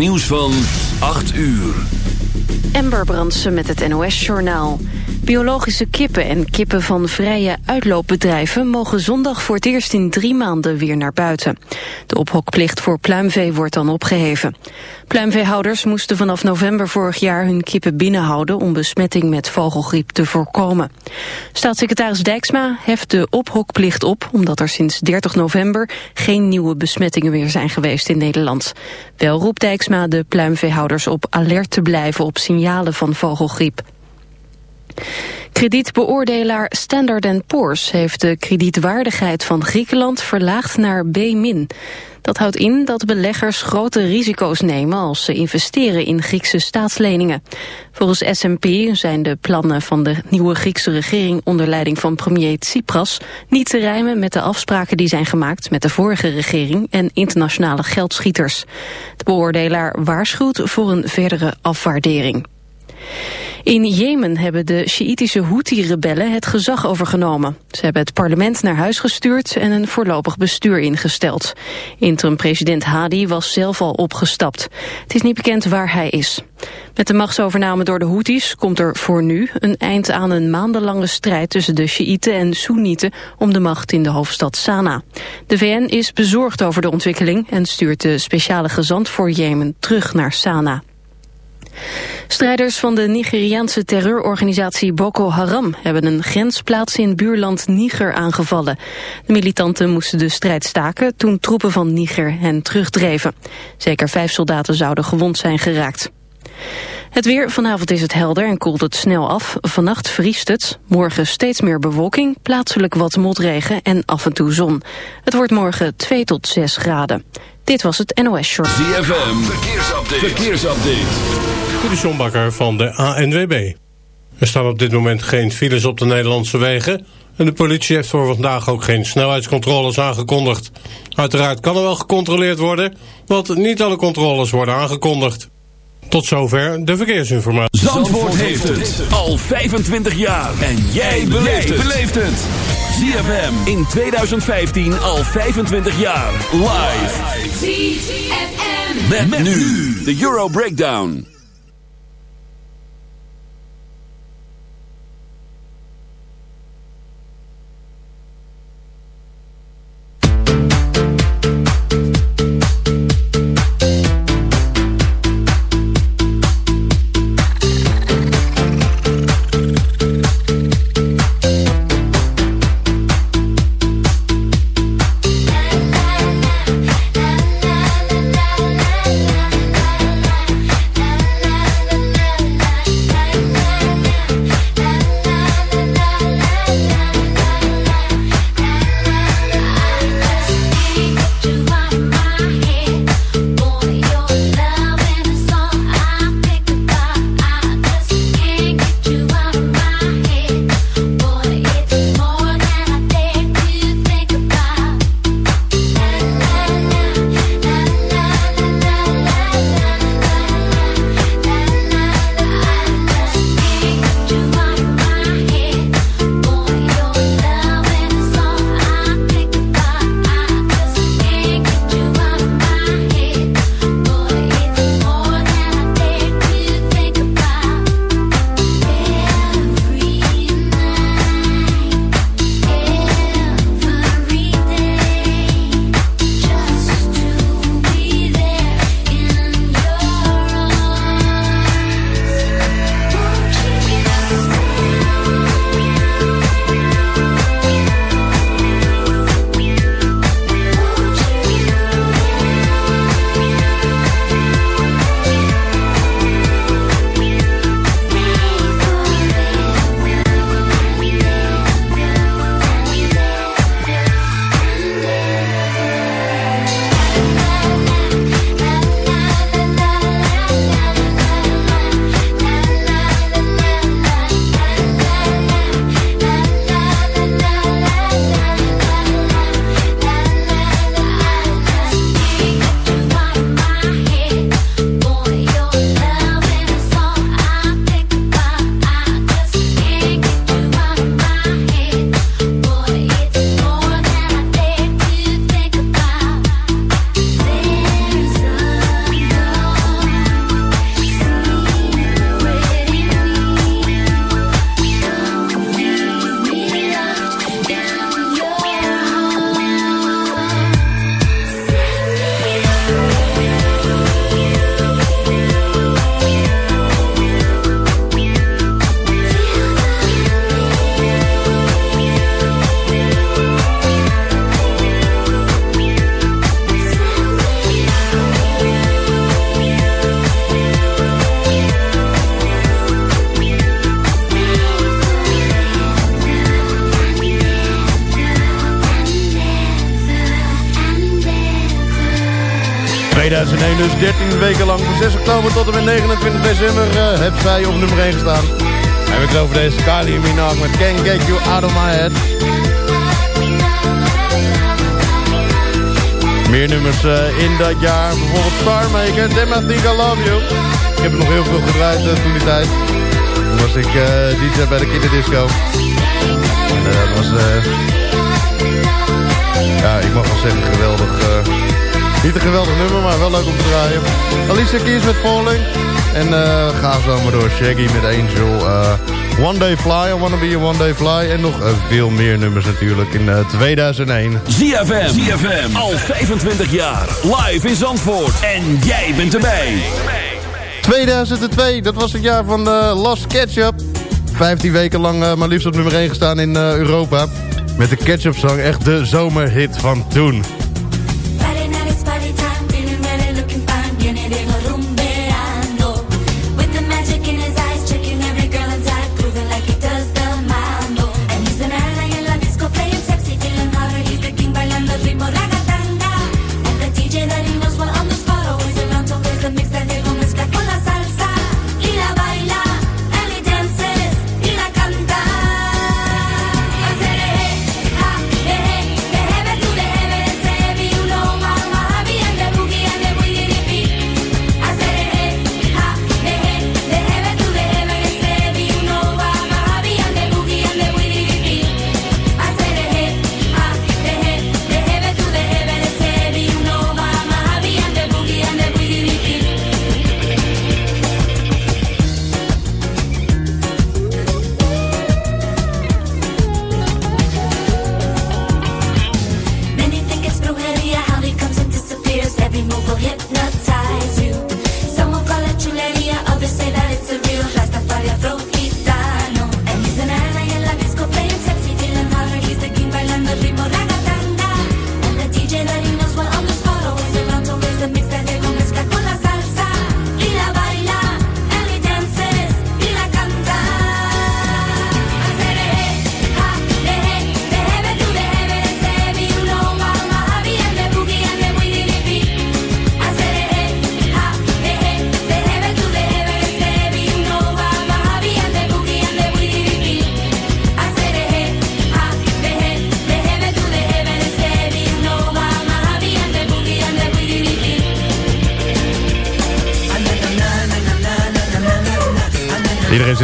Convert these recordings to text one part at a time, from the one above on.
nieuws van 8 uur. Ember Brandsen met het NOS-journaal. Biologische kippen en kippen van vrije uitloopbedrijven... mogen zondag voor het eerst in drie maanden weer naar buiten. De ophokplicht voor pluimvee wordt dan opgeheven. Pluimveehouders moesten vanaf november vorig jaar hun kippen binnenhouden... om besmetting met vogelgriep te voorkomen. Staatssecretaris Dijksma heft de ophokplicht op... omdat er sinds 30 november geen nieuwe besmettingen meer zijn geweest in Nederland. Wel roept Dijksma de pluimveehouders op alert te blijven op signalen van vogelgriep. Kredietbeoordelaar Standard Poor's heeft de kredietwaardigheid van Griekenland verlaagd naar B-. Dat houdt in dat beleggers grote risico's nemen als ze investeren in Griekse staatsleningen. Volgens S&P zijn de plannen van de nieuwe Griekse regering onder leiding van premier Tsipras niet te rijmen met de afspraken die zijn gemaakt met de vorige regering en internationale geldschieters. De beoordelaar waarschuwt voor een verdere afwaardering. In Jemen hebben de Sjiïtische Houthi-rebellen het gezag overgenomen. Ze hebben het parlement naar huis gestuurd en een voorlopig bestuur ingesteld. Interim-president Hadi was zelf al opgestapt. Het is niet bekend waar hij is. Met de machtsovername door de Houthis komt er voor nu een eind aan een maandenlange strijd tussen de Sjiïten en Soenieten om de macht in de hoofdstad Sanaa. De VN is bezorgd over de ontwikkeling en stuurt de speciale gezant voor Jemen terug naar Sanaa. Strijders van de Nigeriaanse terreurorganisatie Boko Haram hebben een grensplaats in buurland Niger aangevallen. De militanten moesten de strijd staken toen troepen van Niger hen terugdreven. Zeker vijf soldaten zouden gewond zijn geraakt. Het weer, vanavond is het helder en koelt het snel af. Vannacht vriest het. Morgen steeds meer bewolking, plaatselijk wat motregen en af en toe zon. Het wordt morgen 2 tot 6 graden. Dit was het NOS Short. ZFM, verkeersupdate. verkeersupdate. De Sjombakker van de ANWB. Er staan op dit moment geen files op de Nederlandse wegen... en de politie heeft voor vandaag ook geen snelheidscontroles aangekondigd. Uiteraard kan er wel gecontroleerd worden... want niet alle controles worden aangekondigd. Tot zover de verkeersinformatie. Zandvoort, heeft het al 25 jaar. En jij beleeft het. ZFM in 2015 al 25 jaar. Live. ZFM. Met, nu de Euro Breakdown. 2001, dus 13 weken lang. Van 6 oktober tot en met 29 december uh, heb zij op nummer 1 gestaan. En we het over deze Kylie Minogue met Can't Get You Out of My Head. Meer nummers uh, in dat jaar. Bijvoorbeeld Starmaker, Damn I Think I Love You. Ik heb nog heel veel gedraaid uh, toen die tijd. Toen was ik DJ bij de Kinderdisco. En dat was... ja, ik mag wel zeggen geweldig niet een geweldig nummer, maar wel leuk om te draaien. Alicia Keys met Falling. En uh, ga zo maar door. Shaggy met Angel. Uh, One Day Fly, I Wanna Be a One Day Fly. En nog uh, veel meer nummers natuurlijk in 2001. ZFM, ZFM, al 25 jaar. Live in Zandvoort. En jij bent erbij. 2002, dat was het jaar van de Lost Ketchup. 15 weken lang maar liefst op nummer 1 gestaan in Europa. Met de Ketchup Song, echt de zomerhit van toen.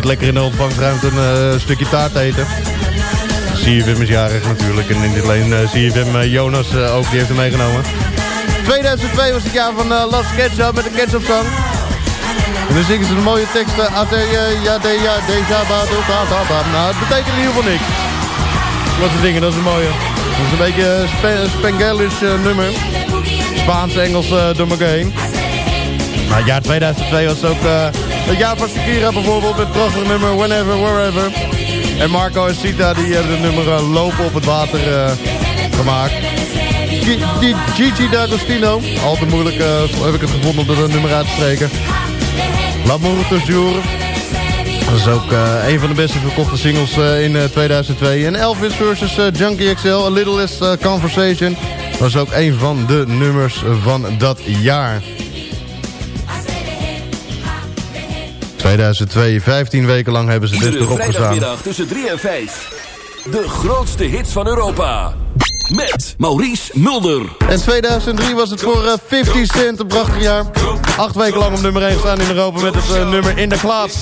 Lekker in de ontvangstruimte een uh, stukje taart eten. CFM is jarig natuurlijk. En niet alleen uh, CFM, uh, Jonas ook, die heeft hem meegenomen. 2002 was het jaar van uh, Last Ketchup met de Ketchup Song. En dan zingen ze een mooie tekst. AT, ja, de, ja, deja, ba, do, ba, ba, ba. Nou, het betekent in ieder geval niks. Wat ze zingen, dat is een mooie. Dat is een beetje een Spengalisch nummer. Spaans-Engels door elkaar. Maar het jaar 2002 was ook het jaar van Shakira bijvoorbeeld met het prachtige nummer Whenever, Wherever. En Marco en Sita die hebben het nummer uh, Lopen op het water uh, gemaakt. Gigi D'Agostino. Altijd moeilijk uh, heb ik het gevonden om dat nummer uit te spreken. L'amour toujours. Dat is ook een van de beste verkochte singles in uh, 2002. En Elvis versus Junkie XL, A Little Less Conversation. Was ook een van de nummers van dat jaar. 2002, 15 weken lang hebben ze dit erop gestaan. vrijdagmiddag tussen 3 en 5. De grootste hits van Europa. Met Maurice Mulder. En 2003 was het voor uh, 50 Cent een prachtig jaar. Acht weken lang op nummer 1 staan in Europa met het uh, nummer In de Klaas.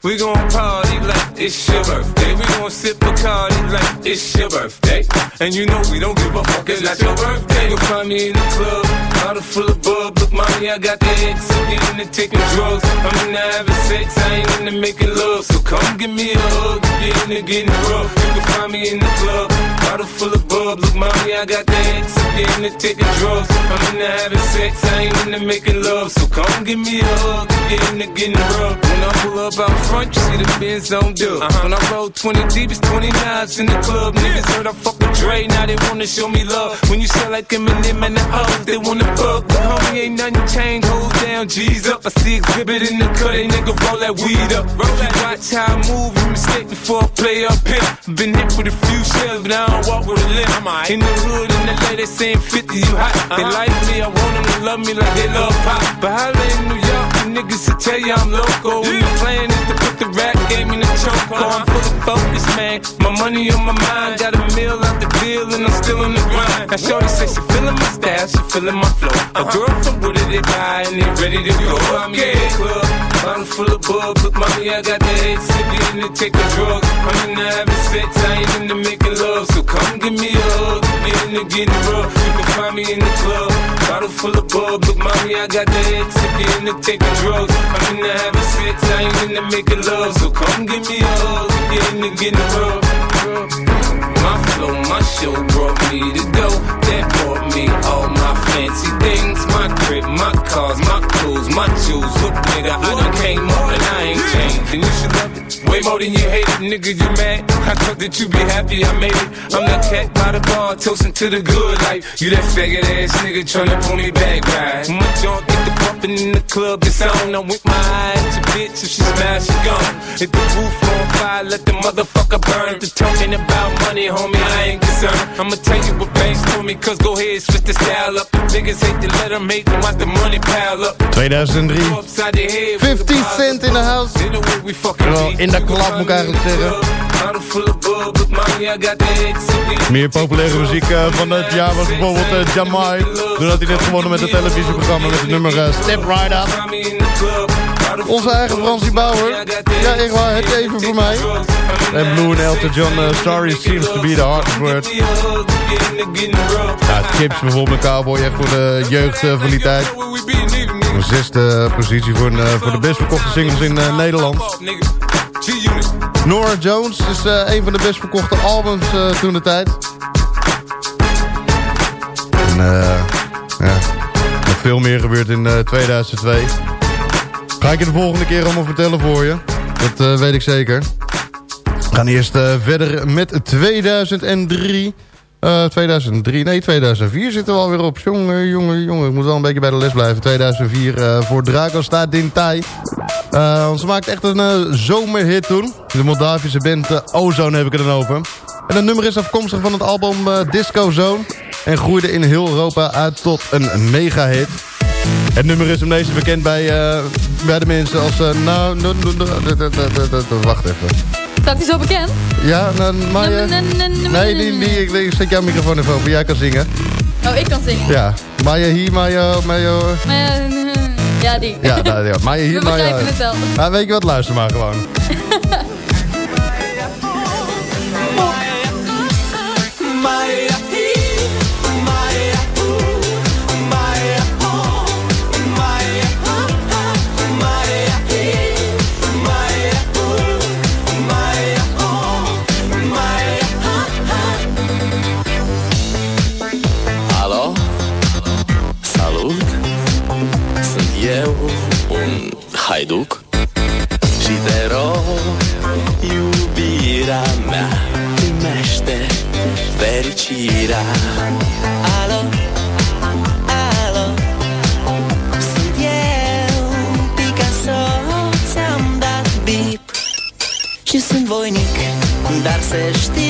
We gon' party like it's your birthday. We gon' sip a party like it's your birthday. And you know we don't give a fuck, it's not your birthday. You'll find me in the club, bottle full of bub. Look, mommy, I got the X. I'm into taking drugs. I'm into having sex, I ain't into making love. So come give me a hug, get into getting rough. You can find me in the club, bottle full of bub. Look, mommy, I got the X. I'm into taking drugs. I'm into having sex, I ain't into making love. So come give me a hug, get into getting rough. When I pull up out front, you see the Benz on dub. Uh-huh. When I roll 20 deep, it's 29s in the club. Niggas heard I fuck with Dre, now they wanna show me love. When you sell like Eminem and the O's, they wanna fuck. But homie, ain't nothing changed, hold down down, G's up. I see exhibit in the cut, they nigga roll that weed up. Roll that watch how I move, you mistake before I play up here. Been hit with a few shells, but I don't walk with a limp. In the hood, in the lady saying 50, you hot. They uh-huh. like me, I want them to love me like they love pop. But holla in New York, the niggas will tell you I'm local. Yeah. the plan is to put the rap game in the choke. I'm full of focus, man. My money on my mind, got a meal out the deal, and I'm still in the grind. Now, Shorty say she feeling my style, she feeling my flow. A girl from Wooded, they buy, and they ready to go. I'm in the club, bottle full of bug. Look, mommy, I got the head sippy in to take a drug. I'm in the having sex, I ain't into making love. So come give me a hug, in the getting rough. You can find me in the club, bottle full of bug. Look, mommy, I got the head sippy in to take a drug. I'm in the having sex, I ain't into making love. So come give me a hug, in the getting rough. My flow, my show brought me to go. That me all my fancy things. My crib, my cars, my clothes, my jewels. Look, nigga, I done came up and I ain't changed. And you should love it. Way more than you hate it, nigga, you mad. I thought that you be happy I made it. I'm that cat by the bar, toasting to the good life. You that faggot ass nigga tryna pull me back, right? My junk get the bumping in the club, it's on. I'm with my eyes, a bitch, if she smash, she gone. Hit the roof on fire, let the motherfucker burn. The talking about money, homie, I ain't concerned. I'ma tell you what banks told me, cause go ahead, switch the style up. Niggas hate to let them hate them, watch the money pile up. 2003. 50 Cent in the house. Well, in de klap moet ik eigenlijk zeggen. Meer populaire muziek uh, van het jaar was bijvoorbeeld uh, Jamai. Had hij net gewonnen met het televisieprogramma met het nummer uh, Step Right Up. Onze eigen Fransie Bauer. Ja, echt waar, het even voor mij. En Blue en Elton John, uh, Sorry seems to be the hardest word. Ja, Chips bijvoorbeeld, Cowboy, echt voor de jeugd uh, van die tijd. Een zesde positie voor, uh, voor de best verkochte singles in Nederland. Nora Jones is een van de best verkochte albums toen de tijd. En ja, nog veel meer gebeurd in 2002. Ga ik je de volgende keer allemaal vertellen voor je. Dat uh, weet ik zeker. We gaan eerst uh, verder met 2003. Uh, 2003, nee 2004 zitten we alweer op. Jongen, jongen, jongen. Ik moet wel een beetje bij de les blijven. 2004 uh, voor Drago staat Dintai. Ze maakt echt een zomerhit toen. De Moldavische band Ozone heb ik er dan over. En het nummer is afkomstig van het album Disco Zone. En groeide in heel Europa uit tot een mega hit. Het nummer is hem meest bekend bij, bij de mensen als... Nou, no, no, no, wacht even. Staat hij zo bekend? Ja, maar... nee, die, die, ik, ik zet jouw microfoon even open. Jij kan zingen. Oh, ik kan zingen? Ja. Maya hier, Maya... Maya... Ja, die. Ja, nou, ja. Maya hier, Maya... We begrijpen het wel. Ah, weet je wat? Luister maar gewoon. Dar să știi,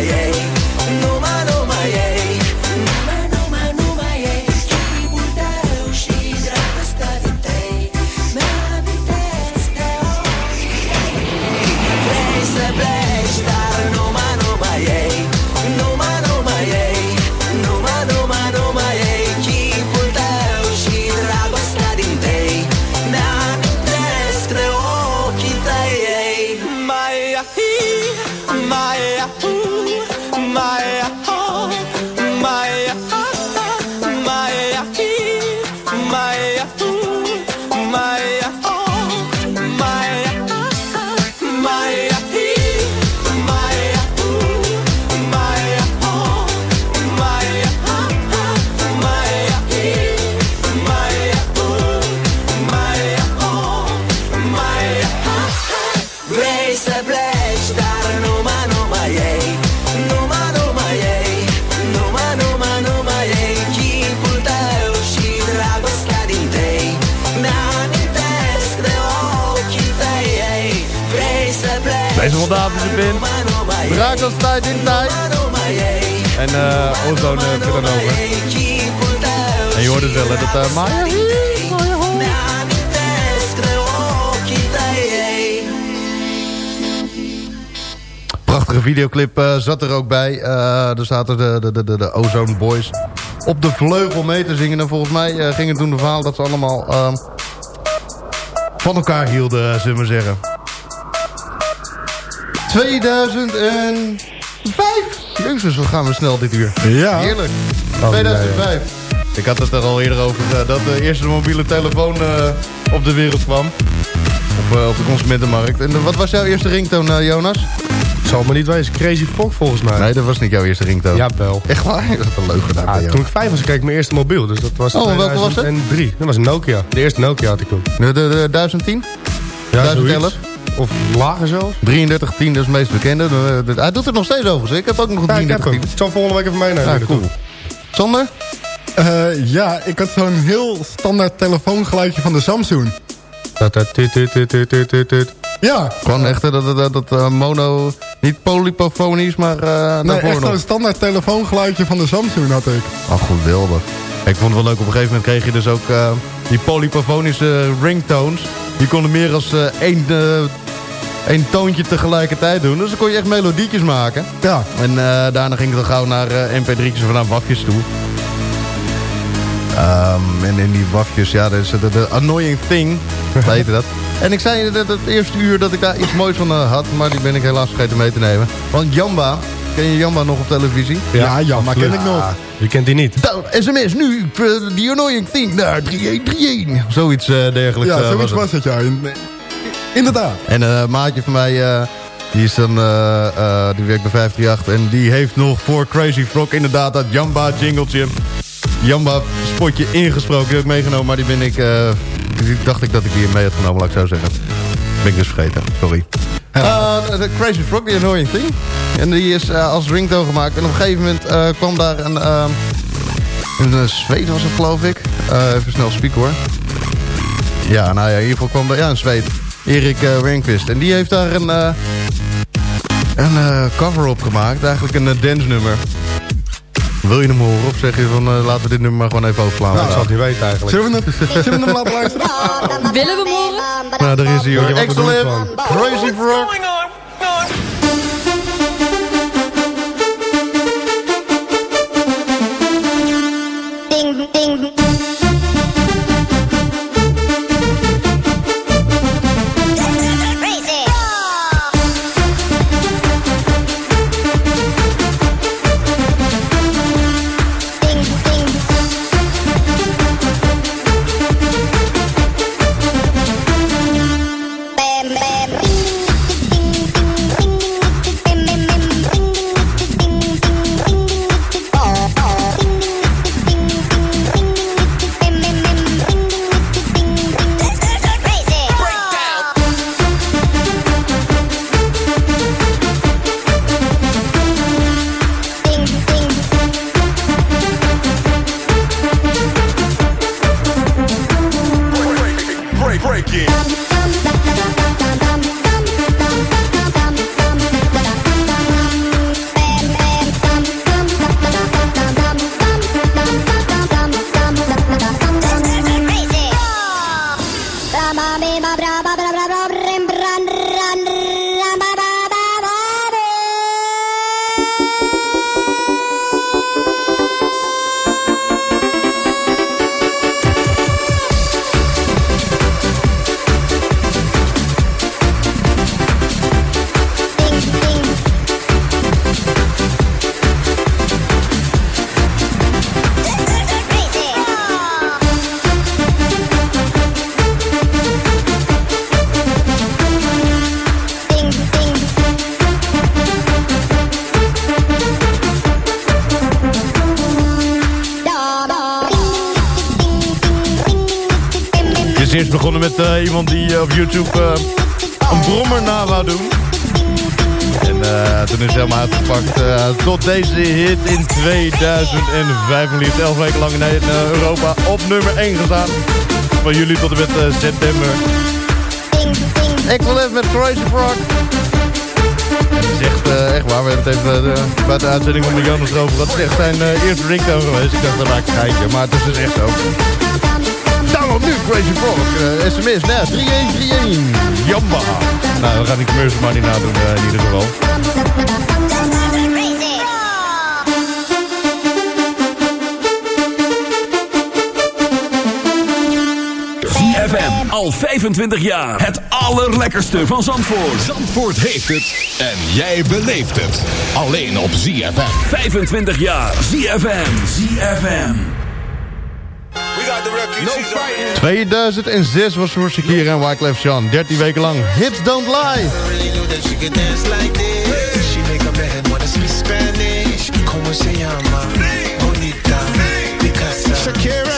yeah. Tijd in tijd. En uh, Ozone uh, over. En je hoort het wel, dat uh, Maya... Prachtige videoclip uh, zat er ook bij. Er zaten de, de, de, de Ozone Boys op de vleugel mee te zingen. En volgens mij ging het toen de verhaal dat ze allemaal uh, van elkaar hielden, zullen we zeggen. 2005. Jezus, wat gaan we snel dit uur. Ja. Heerlijk. 2005. Ik had het er al eerder over uh, dat de eerste mobiele telefoon op de wereld kwam. Of op de consumentenmarkt. En wat was jouw eerste ringtoon, Jonas? zal me niet wezen. Crazy Frog volgens mij. Nee, dat was niet jouw eerste ringtoon. Ja, wel. Echt waar? Dat is een leuk gedaan. Ja, toen ik vijf was, kreeg ik mijn eerste mobiel. Dus dat was oh, welke was het? En drie. Dat was een Nokia. De eerste Nokia had ik toen. De, de, de 1010? Ja, 1011? Zoiets. Of lager zelfs. 3310, dat is het meest bekende. Hij doet het nog steeds over. Ik heb ook nog een 3310. Ik zal volgende week even meenemen. Ja, cool. Sander? Uh, ja, ik had zo'n heel standaard telefoongeluidje van de Samsung. Dat, dat, dit, dit, dit, dit, dit, dit. Ja. Gewoon echt dat, dat, dat, dat uh, mono, niet polypofonisch, maar uh, Nee, echt zo'n standaard telefoongeluidje van de Samsung had ik. Oh, geweldig. Ik vond het wel leuk, op een gegeven moment kreeg je dus ook uh, die polypofonische ringtones. Die konden meer als één, één toontje tegelijkertijd doen. Dus dan kon je echt melodietjes maken. Ja. En daarna ging het dan gauw naar mp3'tjes of naar wafjes toe. Um, en in die wafjes, ja, dat is de, de annoying thing, heette dat. En ik zei dat het eerste uur dat ik daar iets moois van uh, had, maar die ben ik helaas vergeten mee te nemen. Want Jamba, ken je Jamba nog op televisie? Ja, ja Jamba ken ik nog. Wie kent die niet? Nou, sms nu, die annoying thing naar 3131. Zoiets uh, dergelijks. Ja, zoiets was het, ja. Inderdaad. En een uh, maatje van mij... Die is dan, uh, uh, die werkt bij 538 en die heeft nog voor Crazy Frog inderdaad dat Jamba jingletje. Jamba spotje ingesproken, die heb ik meegenomen, maar die ben ik, uh, die dacht ik dat ik die mee had genomen, laat ik zo zeggen. Ben ik dus vergeten, sorry. De Crazy Frog, die Annoying Thing. En die is als ringtone gemaakt. En op een gegeven moment kwam daar een... Een Zweed was het, geloof ik. even snel spieken hoor. Ja, nou ja, in ieder geval kwam daar... Ja, een Zweed. Erik uh, Wernquist. En die heeft daar een... een cover op gemaakt. Eigenlijk een dance nummer. Wil je hem horen of zeg je van uh, laten we dit nummer maar gewoon even overslaan? Nou, ik zal het niet weten eigenlijk. Zullen we hem, zullen we hem laten luisteren? Willen we hem horen? Nou, daar is hij hoor. Excellent. Crazy Frog. YouTube uh, een brommer na wou doen. En toen is helemaal uitgepakt tot deze hit in 2005. En liefst 11 weken lang in Europa op nummer 1 gestaan. Van juli tot en met september. Ik wil even met Crazy Frog. Zegt eh, echt waar. We hebben het even uh, bij de uitzending van de Jonas gehad. Het is echt zijn eh, eerste ringtone geweest. Ik dacht, dat maak ik. Maar het is dus echt zo. Daarom nu Crazy Frog. eh, sms naar 3131. Jamba. Nou, we gaan die commercial maar niet nadoen eh, in ieder geval. ZFM. Al 25 jaar. Het allerlekkerste van Zandvoort. Zandvoort heeft het en jij beleeft het. Alleen op ZFM. 25 jaar. ZFM. ZFM. 2006 was voor Shakira en Wyclef Jean. 13 weken lang. Hits don't lie. Shakira, Shakira.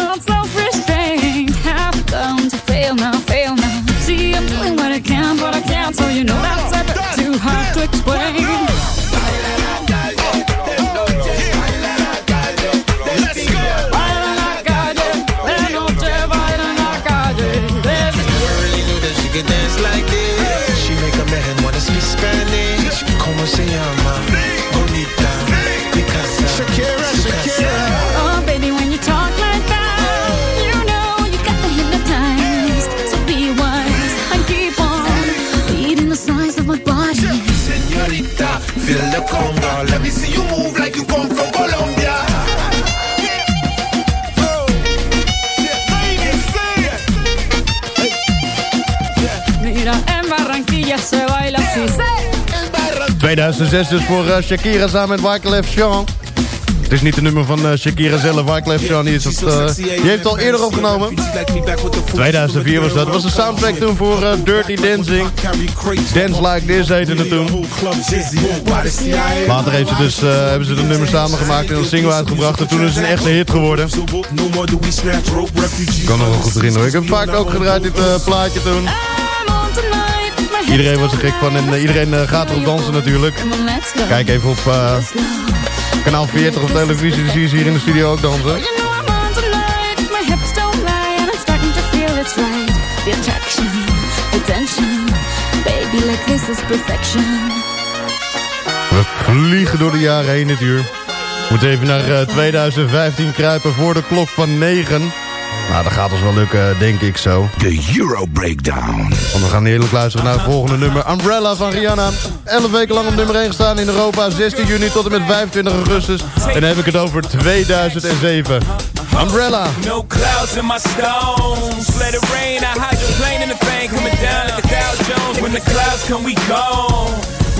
the conga. Let me see you move like you come from Colombia. Mira, en Barranquilla se baila así. 2006 dus voor eh, Shakira samen met Wyclef Jean. Het is niet de nummer van eh, Shakira zelf, Wyclef. Die, is het, eh, die heeft het al eerder opgenomen. 2004 was dat. Dat was de soundtrack toen voor eh, Dirty Dancing. Dance Like This heette het toen. Later heeft ze dus, hebben ze de nummer samengemaakt en een single uitgebracht. En toen is het een echte hit geworden. Ik kan nog wel goed herinneren. Ik heb vaak ook gedraaid, dit plaatje toen. Iedereen was er gek van en iedereen gaat erop dansen natuurlijk. Kijk even op kanaal 40 op televisie, dan zie je ze hier in de studio ook dansen. The attraction, the tension. Baby, like this is perfection. We vliegen door de jaren heen dit uur. We moeten even naar eh, 2015 kruipen voor de klok van 9. Nou, dat gaat ons wel lukken, denk ik zo. De Euro Breakdown. Want we gaan heerlijk luisteren naar het volgende nummer. Umbrella van Rihanna. 11 weken lang op nummer 1 gestaan in Europa. 16 juni tot en met 25 augustus. En dan heb ik het over 2007. Umbrella. No clouds in my stones. Let it rain. I hydroplane in the thing coming down like a Dow Jones. When the clouds come, we gone.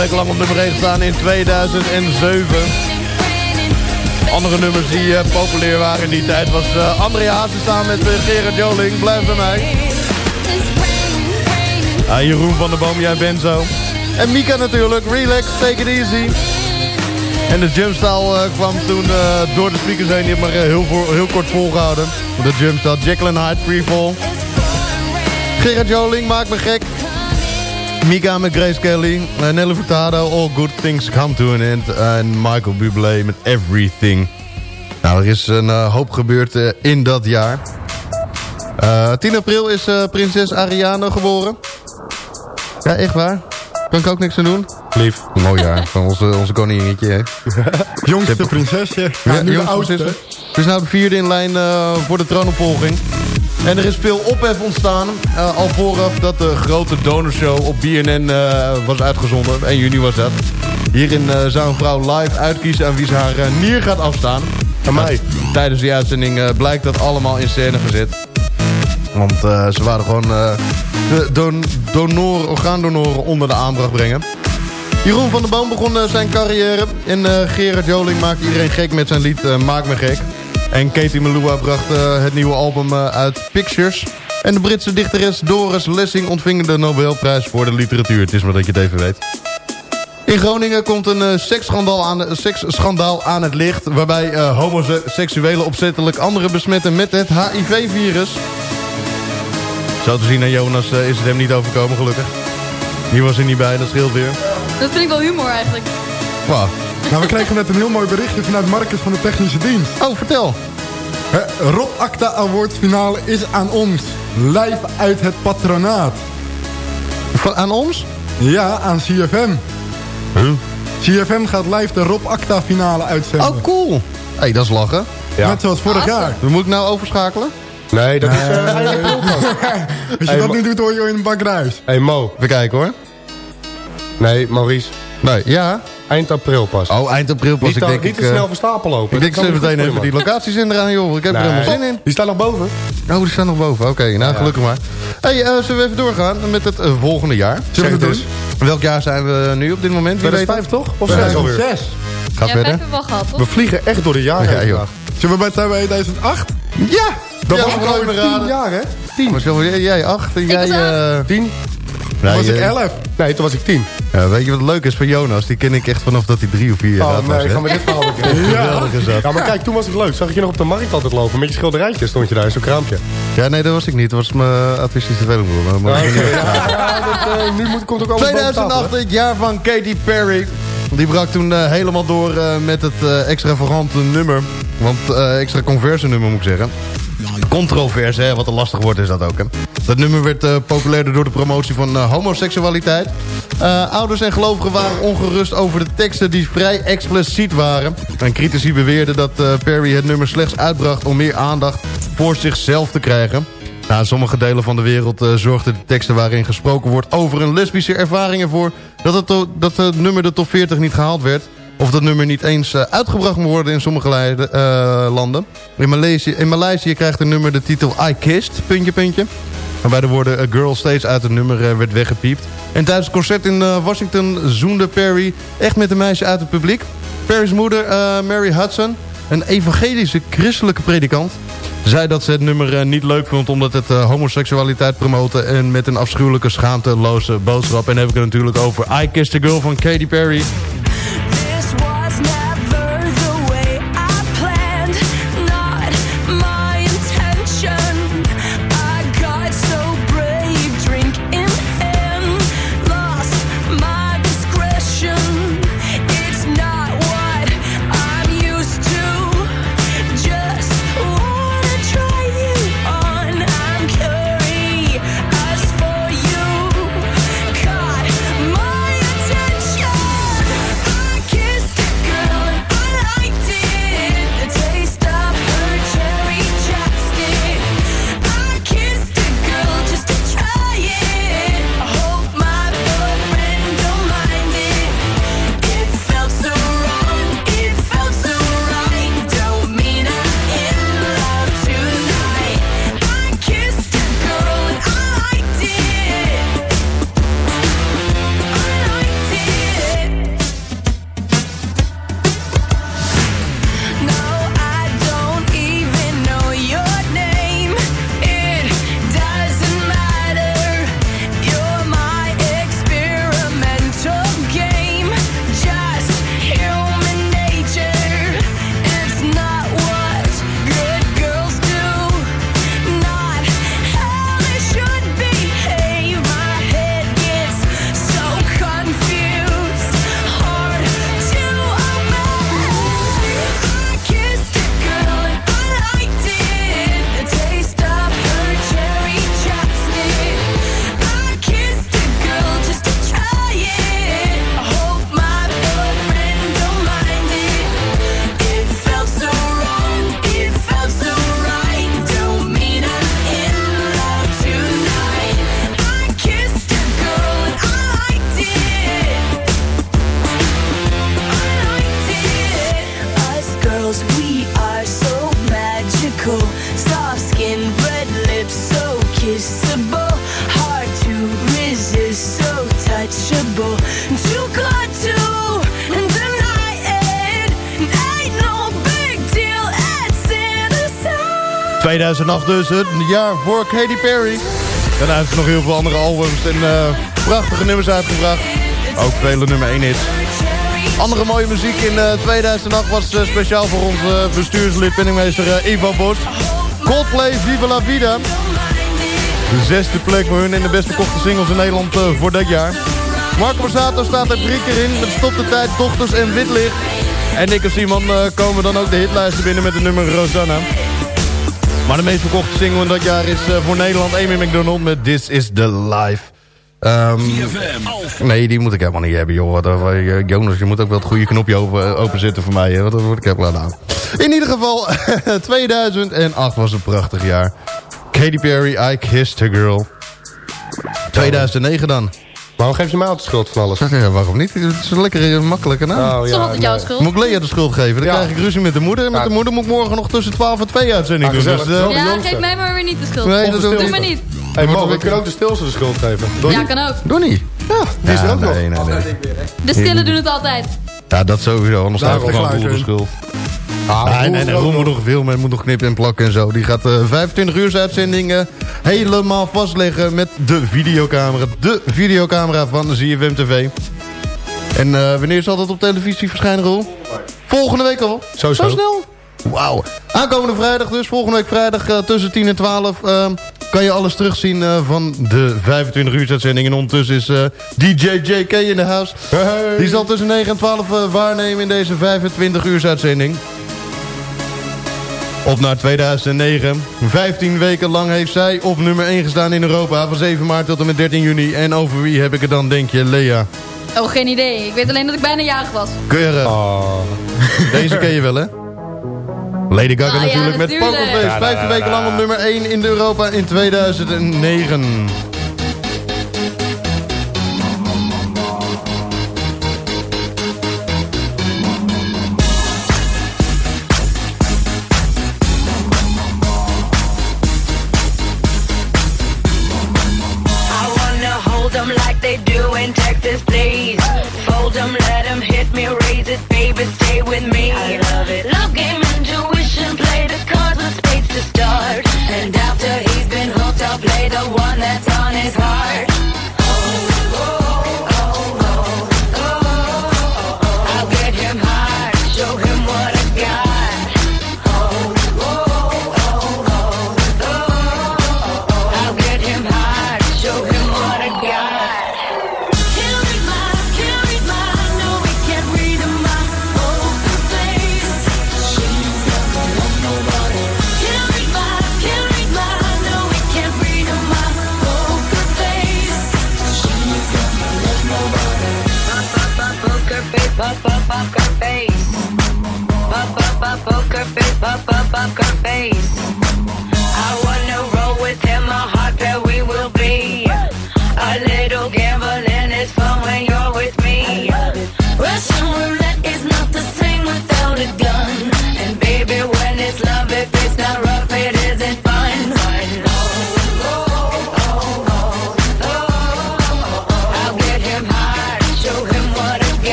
Weken lang op nummer 1 gestaan in 2007. Andere nummers die eh, populair waren in die tijd was uh, André Hazes samen met uh, Gerard Joling. Blijf bij mij. Jeroen van der Boom, jij bent zo. En Mika natuurlijk, relax, take it easy. En de jumpstyle kwam toen door de speakers heen. Die heeft maar heel, voor, heel kort volgehouden. De jumpstyle, Jacqueline Hyde, Freefall. Gerard Joling, maak me gek. Mika met Grace Kelly. Nelly Furtado, All Good Things Come to an End. En Michael Bublé met Everything. Nou, er is een hoop gebeurd in dat jaar. 10 april is prinses Ariane geboren. Ja, echt waar? Kan ik ook niks aan doen? Lief. Mooi jaar van onze, onze koningetje. hè. Jongste prinsesje. Ja, Ja, nu de oudste. Het is nou de vierde in lijn eh, voor de troonopvolging. En er is veel ophef ontstaan. eh, al vooraf dat de grote donorshow op BNN eh, was uitgezonden. 1 juni was dat. Hierin eh, zou een vrouw live uitkiezen aan wie ze haar nier gaat afstaan. Aan mij. Tijdens die uitzending blijkt dat allemaal in scène gezet. Want ze waren gewoon de don donoren, orgaandonoren onder de aandacht brengen. Jeroen van der Boom begon zijn carrière. En Gerard Joling maakte iedereen gek met zijn lied Maak me gek. En Katie Melua bracht eh, het nieuwe album eh, uit Pictures. En de Britse dichteres Doris Lessing ontving de Nobelprijs voor de literatuur. Het is maar dat je het even weet. In Groningen komt een eh, seksschandaal, aan, seksschandaal aan het licht... waarbij homoseksuelen opzettelijk anderen besmetten met het HIV-virus. Zo te zien aan Jonas is het hem niet overkomen, gelukkig. Hier was hij niet bij, dat scheelt weer. Dat vind ik wel humor eigenlijk. Wow. Nou, we kregen net een heel mooi berichtje vanuit Marcus van de Technische Dienst. Oh, vertel. Hè, Rob Acta Awards finale is aan ons. Live uit het patronaat. Van, aan ons? Ja, aan CFM. Huh? CFM gaat live de Rob Acta finale uitzenden. Oh, cool. Hé, hey, dat is lachen. Net zoals vorig jaar. Moet ik nou overschakelen? Nee, dat is... Nee. pas. Als je Hey, dat nu doet, hoor je in een bak ruis. hey Mo. Even kijken hoor. Nee, Maurice. Nee, ja. Eind april pas. Oh, eind april pas. Niet, ik denk, niet ik, te eh, snel van stapel lopen. Ik denk ze meteen even die locaties in eraan, joh. Ik heb er helemaal zin in. Die staan nog boven. Oh, die staan nog boven. Oké, nou gelukkig maar. hey, eh, zullen we even doorgaan met het eh, volgende jaar? Zullen we het doen? Welk jaar zijn we nu op dit moment? Wie weet 2005 toch? Of We 6 zijn alweer? zes. Gaat ja, verder. we wel gehad? We vliegen echt door de jaren Ja, heen joh. Zullen we bij 2008? Ja! Dat Ja, was we ik gaan alweer even 10 raden. jaar, hè? Maar zo, jij- jij acht en jij... was eh 10? nee, was ik eh, 11. Nee, toen was ik 10. Ja, weet je wat leuk is van Jonas? Die ken ik echt vanaf dat hij drie of vier jaar Oh oud was. nee, hè? gaan we dit verhaal. Geweldig is dat. Ja, maar kijk, toen was het leuk. Zag ik je nog op de markt altijd lopen met je schilderijtje stond je daar in zo'n kraampje. Ja, nee, dat was ik niet. Dat was mijn autistische tweelingbroer. Maar. Ja, dat, eh, nu moet, komt ook alles boven tafel, 2008, hè? het jaar van Katy Perry. Die brak toen eh, helemaal door eh, met het extravagante nummer. Want eh, extra converse nummer moet ik zeggen. Controverse, hè, wat een lastig woord is dat ook. Hè. Dat nummer werd eh, populairder door de promotie van eh, homoseksualiteit. Eh, ouders en gelovigen waren ongerust over de teksten die vrij expliciet waren. En critici beweerden dat Perry het nummer slechts uitbracht om meer aandacht voor zichzelf te krijgen. In sommige delen van de wereld uh, zorgden de teksten waarin gesproken wordt over een lesbische ervaring ervoor dat het, dat het nummer de top 40 niet gehaald werd. Of dat nummer niet eens uh, uitgebracht moet worden in sommige uh, landen. In Maleisië, in Maleisië krijgt het nummer de titel I Kissed, puntje, puntje. Waarbij de woorden A Girl steeds uit het nummer werd weggepiept. En tijdens het concert in Washington zoende Perry echt met een meisje uit het publiek. Perry's moeder, Mary Hudson, een evangelische christelijke predikant zei dat ze het nummer niet leuk vond... omdat het homoseksualiteit promoten... en met een afschuwelijke, schaamteloze boodschap. En dan heb ik het natuurlijk over I Kissed a Girl van Katy Perry. 2008 dus, het jaar voor Katy Perry. Daarna heeft ze nog heel veel andere albums en eh, prachtige nummers uitgebracht. Ook vele nummer 1 hits. Andere mooie muziek in eh, 2008 was eh, speciaal voor onze bestuurslid penningmeester eh, Ivo Bos. Coldplay Viva la Vida. De zesde plek voor hun in de best verkochte singles in Nederland eh, voor dat jaar. Marco Borsato staat er drie keer in met Stop de Tijd, Dochters en Witlicht. En Nick en Simon eh, komen dan ook de hitlijsten binnen met het nummer Rosanna. Maar de meest verkochte single in dat jaar is eh, voor Nederland Amy McDonald met This Is The Life. Ehm, nee, die moet ik helemaal niet hebben, joh. Wat, eh, Jonas, je moet ook wel het goede knopje open, openzetten voor mij. hè, Want dat word ik helemaal aan. In ieder geval, 2008 was een prachtig jaar. Katy Perry, I Kissed a Girl. 2009 dan. Waarom geef je mij altijd de schuld van alles? Ja, waarom niet? Het is een lekker makkelijke naam. Oh, Is toch altijd jouw schuld? Moet ik Lea de schuld geven? Dan Ja. krijg ik ruzie met de moeder. En met Ja. de moeder moet ik morgen nog tussen 12 en 2 uitzending Ah, doen. Dus, eh. Ja, geef mij maar weer niet de schuld. Nee, dat doe maar niet. Hey, Mo, kan ook de stilste de schuld geven. Doe Ja, kan ook. Doe niet. Ja, die is er Ja, ook nog. nee, nee, nee. De stille doen het altijd. Ja, dat sowieso. Anders staat er gewoon de schuld. Ah, ook Roel moet nog. filmen en moet nog knippen en plakken en zo. Die gaat eh 25 uur uitzending eh, helemaal vastleggen met de videocamera. De videocamera van de ZFM TV. En eh, wanneer zal dat op televisie verschijnen, Roel? Volgende week al? Zo, Zo zo. snel? Wauw. Aankomende vrijdag dus, volgende week vrijdag tussen 10 en 12... eh, kan je alles terugzien van de 25 uur uitzending. En ondertussen is DJ JK in de house. Hey. Die zal tussen 9 en 12 eh, waarnemen in deze 25 uur uitzending. Op naar 2009. 15 weken lang heeft zij op nummer 1 gestaan in Europa. Van 7 maart tot en met 13 juni. En over wie heb ik het dan, denk je, Lea? Oh, geen idee. Ik weet alleen dat ik bijna jarig was. Keurig. Oh. Deze ken je wel, hè? Lady Gaga Ah, ja, natuurlijk met natuurlijk. Pokerface. Ja, 15 da, da, weken lang op nummer 1 in Europa in 2009.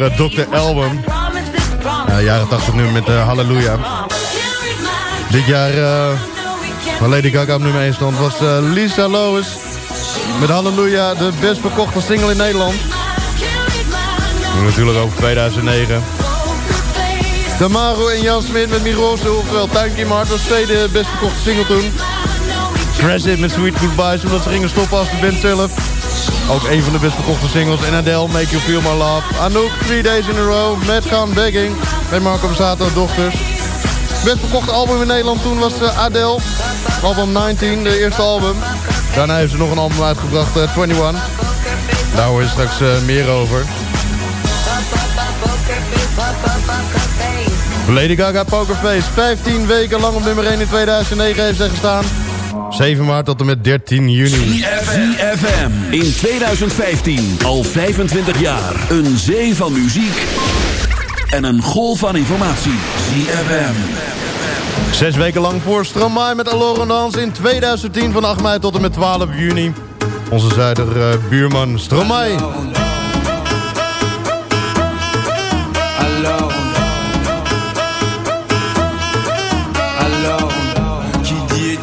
Uh, Dr. Promise. Ja, jaren 80 nu met uh, Halleluja. Dit jaar uh, waar Lady Gaga op nummer 1 stond was Lisa Lois. Met Halleluja, de best verkochte single in Nederland. En natuurlijk over 2009. Damaru en Jan Smit met Miroze, ofwel Tuintje Mart was tweede best verkochte single toen. It met Sweet Goodbyes, omdat ze gingen stoppen als de band zelf. Ook een van de best verkochte singles. En Adele, Make You Feel My Love. Anouk, Three Days in a Row. Matt Gaan, Begging. En Marco Borsato, Dochters. Best verkochte album in Nederland toen was eh, Adele. Album 19, de eerste album. Daarna heeft ze nog een album uitgebracht, eh, 21. Daar hoor je straks eh, meer over. Lady Gaga Pokerface. 15 weken lang op nummer 1 in 2009 heeft ze gestaan. 7 maart tot en met 13 juni. ZFM in 2015 al 25 jaar. Een zee van muziek en een golf van informatie. ZFM. Zes weken lang voor Stromae met Dans in 2010 van 8 mei tot en met 12 juni. Onze zuider eh, buurman Stromae.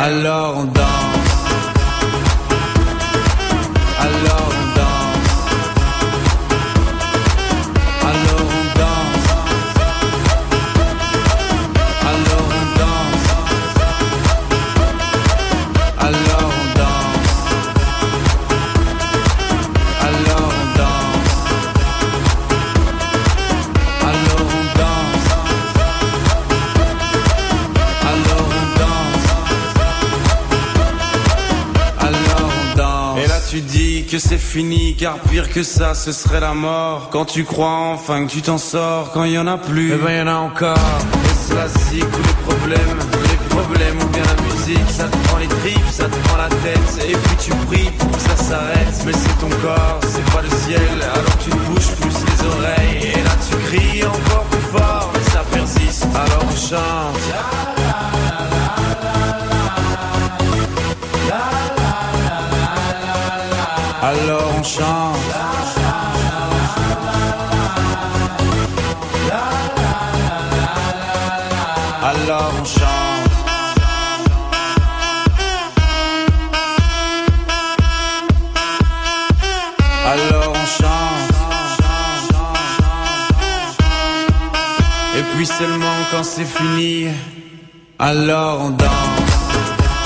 alors on danse. Fini, car pire que ça, ce serait la mort. Quand tu crois enfin que tu t'en sors, quand il y en a plus, eh ben y en a encore. C'est tous les problèmes, les problèmes ou bien la musique, ça te prend les tripes, ça te prend la tête, et puis tu pries pour que ça s'arrête. Mais c'est ton corps, c'est pas le ciel, alors tu quand c'est fini, alors on danse.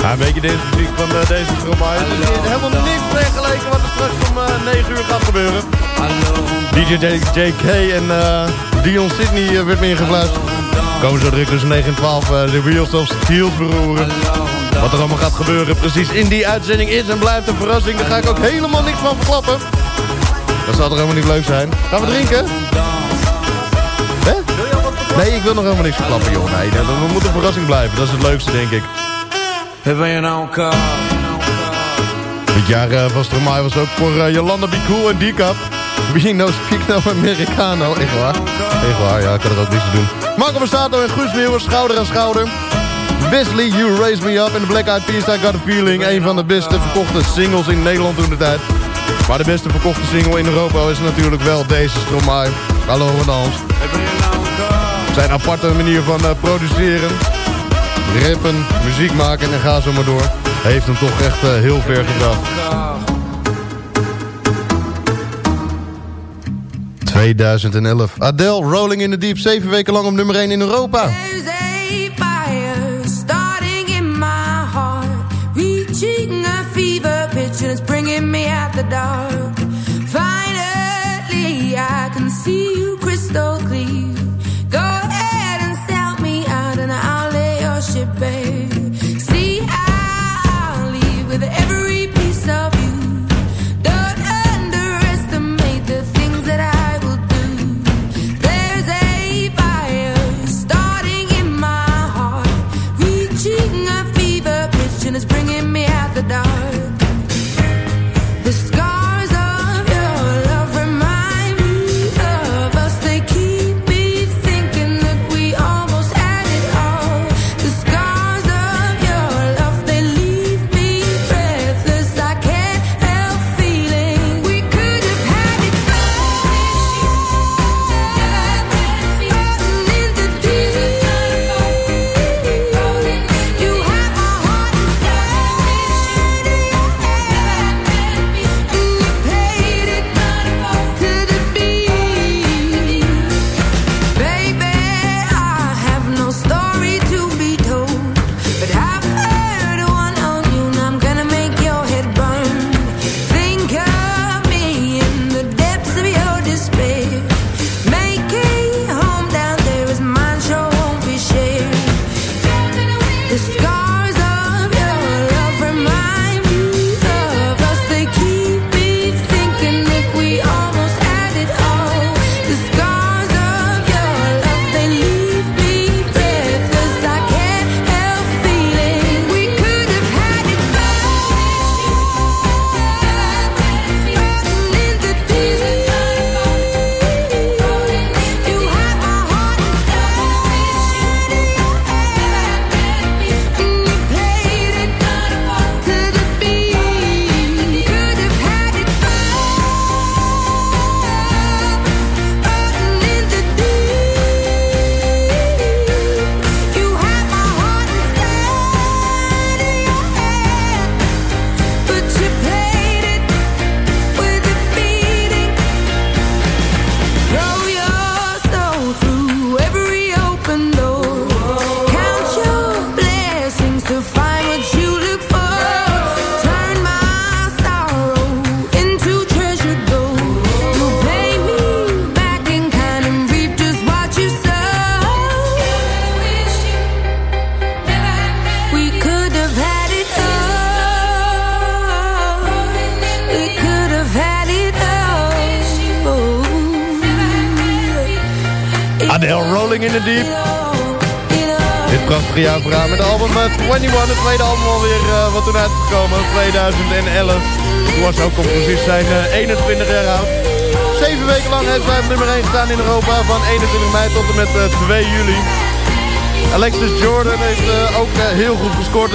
Ja, een beetje deze muziek van eh, deze. Het is helemaal niks vergeleken wat er straks om eh, 9 uur gaat gebeuren. DJ JK en eh, Dion Sydney eh, werd meer ingefluisterd. Komen zo direct tussen 9 en 12 eh, de Wheels of Steel beroeren. Wat er allemaal gaat gebeuren precies in die uitzending is en blijft een verrassing. Daar ga ik ook helemaal niks van verklappen. Dat zal toch helemaal niet leuk zijn. Gaan we drinken? Nee, ik wil nog helemaal niks verklappen, joh. Nee, dat, dat moet een verrassing blijven. Dat is het leukste, denk ik. Et ben y'en a encore. Dit jaar uh, was Stromae was ook voor uh, Jolanda Be Cool en D-Cup. We no speak no Americano. Echt waar. Echt waar, ja, ik kan er ook niks te doen. Marco Borsato en Guus Meeuwers, schouder aan schouder. Wesley, You Raise Me Up en de Black Eyed Peas, I Got A Feeling. Een van de beste verkochte singles in Nederland toen de tijd. Maar de beste verkochte single in Europa is natuurlijk wel deze Stromae. Hallo Renans. Zijn aparte manier van uh, produceren. Rappen, muziek maken en ga zo maar door. Heeft hem toch echt uh, heel ver gebracht. 2011. Adele, Rolling in the Deep. Zeven weken lang op nummer 1 in Europa. Bringing me out the dark.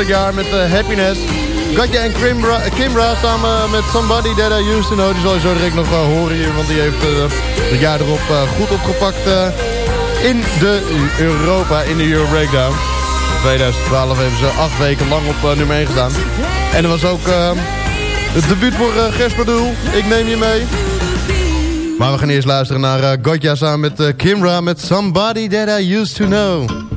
Jaar met Happiness. Katja en Kimbra, samen met Somebody That I Used To Know. Die zal je zo direct nog wel horen hier, want die heeft het jaar erop goed opgepakt in de Europa, in de Euro Breakdown. In 2012 hebben ze acht weken lang op nummer 1 gestaan. En er was ook het debuut voor uh. Ik neem je mee. Maar we gaan eerst luisteren naar uh, Gotja samen met Kimra met Somebody That I Used To Know.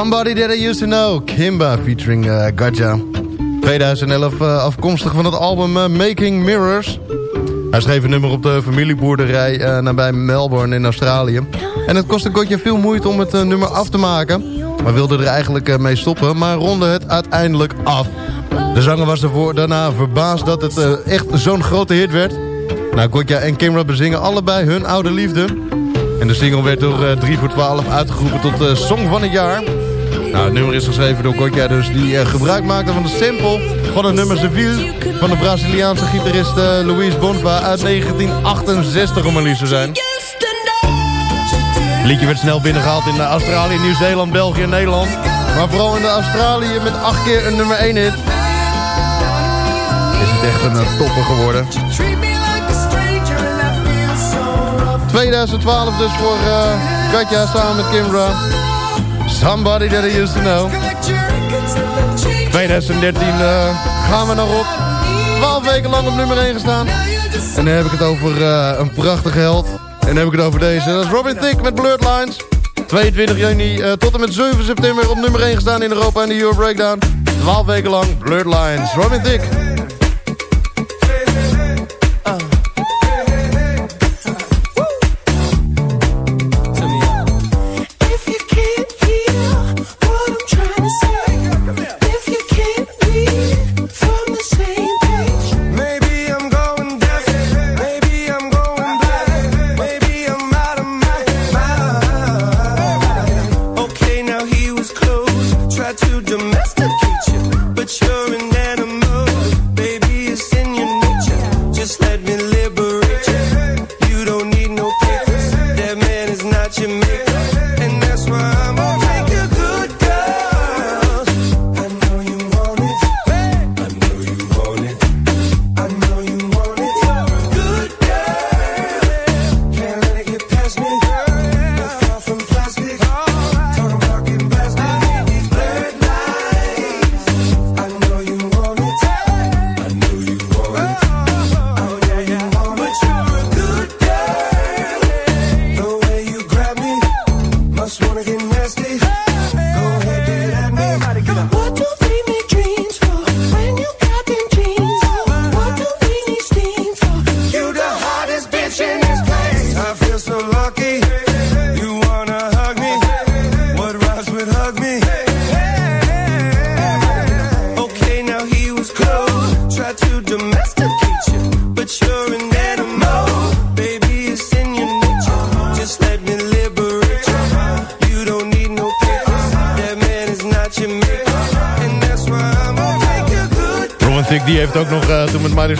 Somebody That I Used To Know, Kimba featuring uh, Gaja. 2011 uh, afkomstig van het album uh, Making Mirrors. Hij schreef een nummer op de familieboerderij uh, nabij Melbourne in Australië. En het kostte Gotja veel moeite om het uh, nummer af te maken. Maar wilde er eigenlijk mee stoppen, maar ronde het uiteindelijk af. De zanger was ervoor daarna verbaasd dat het echt zo'n grote hit werd. Nou, Gotja en Kimra bezingen allebei hun oude liefde. En de single werd door uh, 3 voor 12 uitgeroepen tot uh, Song van het jaar. Nou, het nummer is geschreven door Gotja dus die uh, gebruik maakte van de sample van het nummer Seville van de Braziliaanse gitarist uh, Luis Bonfa uit 1968 om er liefst te zijn. Het liedje werd snel binnengehaald in Australië, Nieuw-Zeeland, België en Nederland. Maar vooral in de Australië met acht keer een nummer 1 hit. Is het echt een topper geworden. 2012 dus voor uh, Katja samen met Kimbra. Somebody that I used to know. 2013 uh, gaan we nog op. 12 weken lang op nummer 1 gestaan. En dan heb ik het over uh, een prachtige held. En dan heb ik het over deze. Dat is Robin Thicke met Blurred Lines. 22 juni uh, tot en met 7 september op nummer 1 gestaan in Europa en de Euro Breakdown. 12 weken lang Blurred Lines. Robin Thicke.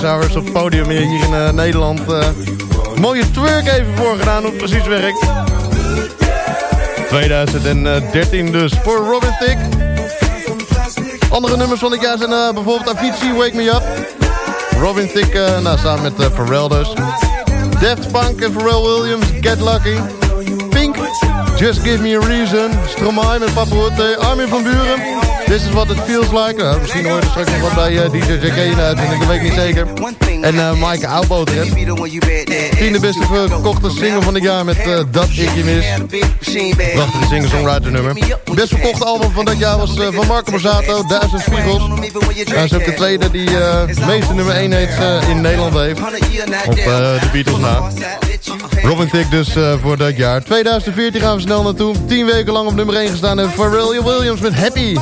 Op het podium hier in eh, Nederland... eh, mooie twerk even voorgedaan, hoe het precies werkt. 2013 dus voor Robin Thicke. Andere nummers van dit jaar zijn eh, bijvoorbeeld Avicii, Wake Me Up. Robin Thicke, nou, samen met eh, Pharrell dus. Daft Punk en Pharrell Williams, Get Lucky. Pink, Just Give Me A Reason. Stromae met Papa Armin van Buren. This Is What It Feels Like. Nou, misschien hoor je straks nog wat bij eh, DJ JK uitzending, dat weet ik niet zeker. En eh Maaike Oudboter, hè. Tiende beste verkochte single van het jaar met eh, Dat Ik Je Mis. Prachtige singer-songwriter nummer. Best verkochte album van dat jaar was eh, van Marco Borsato, Duizend Spiegels. Hij is ook de tweede die eh, de meeste nummer 1 heeft, eh, in Nederland heeft. Op eh, de Beatles na. Robin Thicke dus eh, voor dat jaar. 2014 gaan we snel naartoe. 10 weken lang op nummer 1 gestaan. En Pharrell Williams met Happy.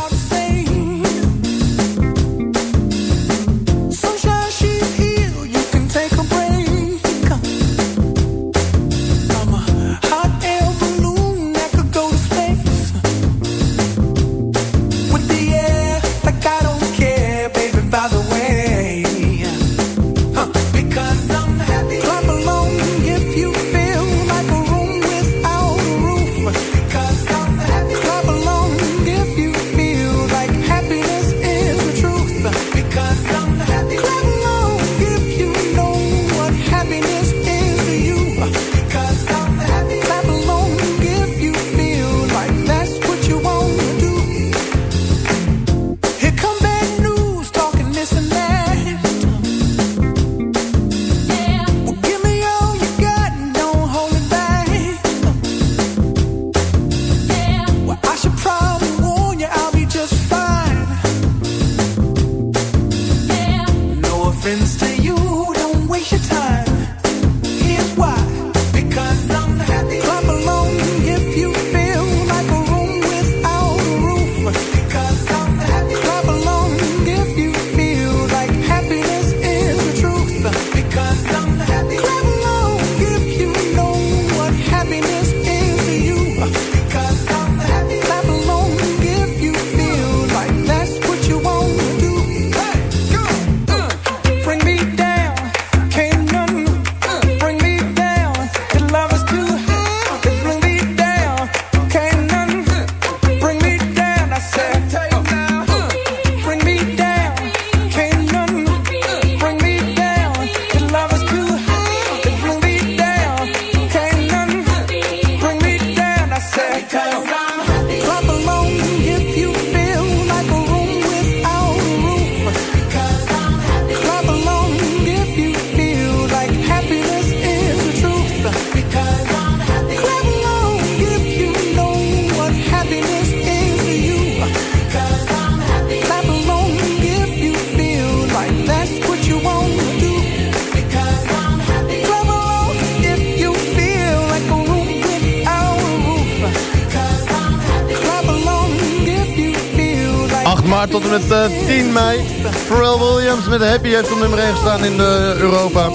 Williams met Happy heeft op nummer 1 gestaan in de Europa.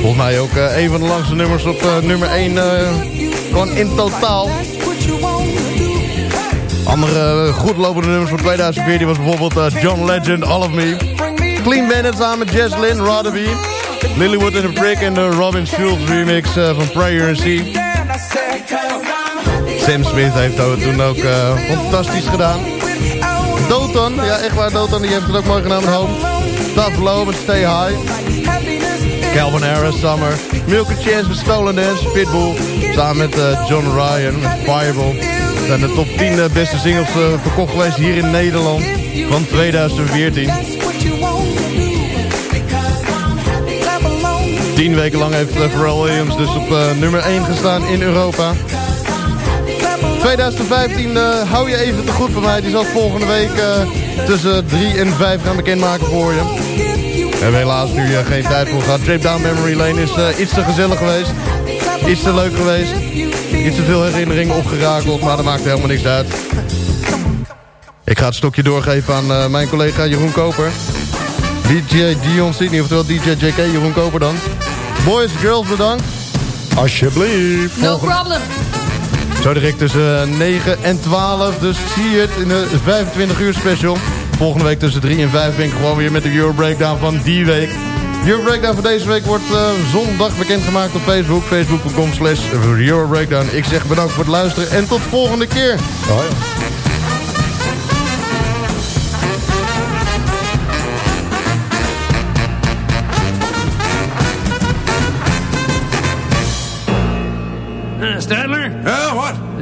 Volgens mij ook eh, een van de langste nummers op eh, nummer 1. eh, gewoon in totaal. Andere eh, goed lopende nummers voor 2014 was bijvoorbeeld eh, John Legend, All of Me. Clean Bandit samen met Jess Lynn, Rather Be. Lilywood and the Brick en de Robin Schulz remix eh, van Prayer and Sea. Sam Smith heeft dat toen ook eh, fantastisch gedaan. Dotan, ja echt waar, Dotan die heeft het ook mooi met Home. Tough Low met Stay High. Calvin Harris, Summer. Milky Chance met Stolen Dance. Pitbull. Samen met eh, John Ryan Fireball. Zijn de top 10 eh, beste singles eh, verkocht geweest hier in Nederland. Van 2014. 10 weken lang heeft Pharrell Williams dus op nummer 1 gestaan in Europa. 2015 eh, hou je even te goed van mij. Die zal volgende week eh, tussen 3 en 5 gaan bekendmaken voor je. We hebben helaas nu eh, geen tijd voor gehad. Trip Down Memory Lane is iets te gezellig geweest. Iets te leuk geweest. Iets te veel herinneringen opgerakeld. Maar dat maakt helemaal niks uit. Ik ga het stokje doorgeven aan eh, mijn collega Jeroen Koper. DJ Dion Sydney, oftewel DJ JK, Jeroen Koper dan. Boys, girls, bedankt. Alsjeblieft. No problem. Zo direct tussen 9 en 12. Dus zie je het in de 25 uur special. Volgende week tussen 3 en 5 ben ik gewoon weer met de Euro Breakdown van die week. De Euro Breakdown van deze week wordt eh, zondag bekendgemaakt op Facebook. Facebook.com slash Euro Breakdown. Ik zeg bedankt voor het luisteren en tot volgende keer. Oh ja. Yeah, what?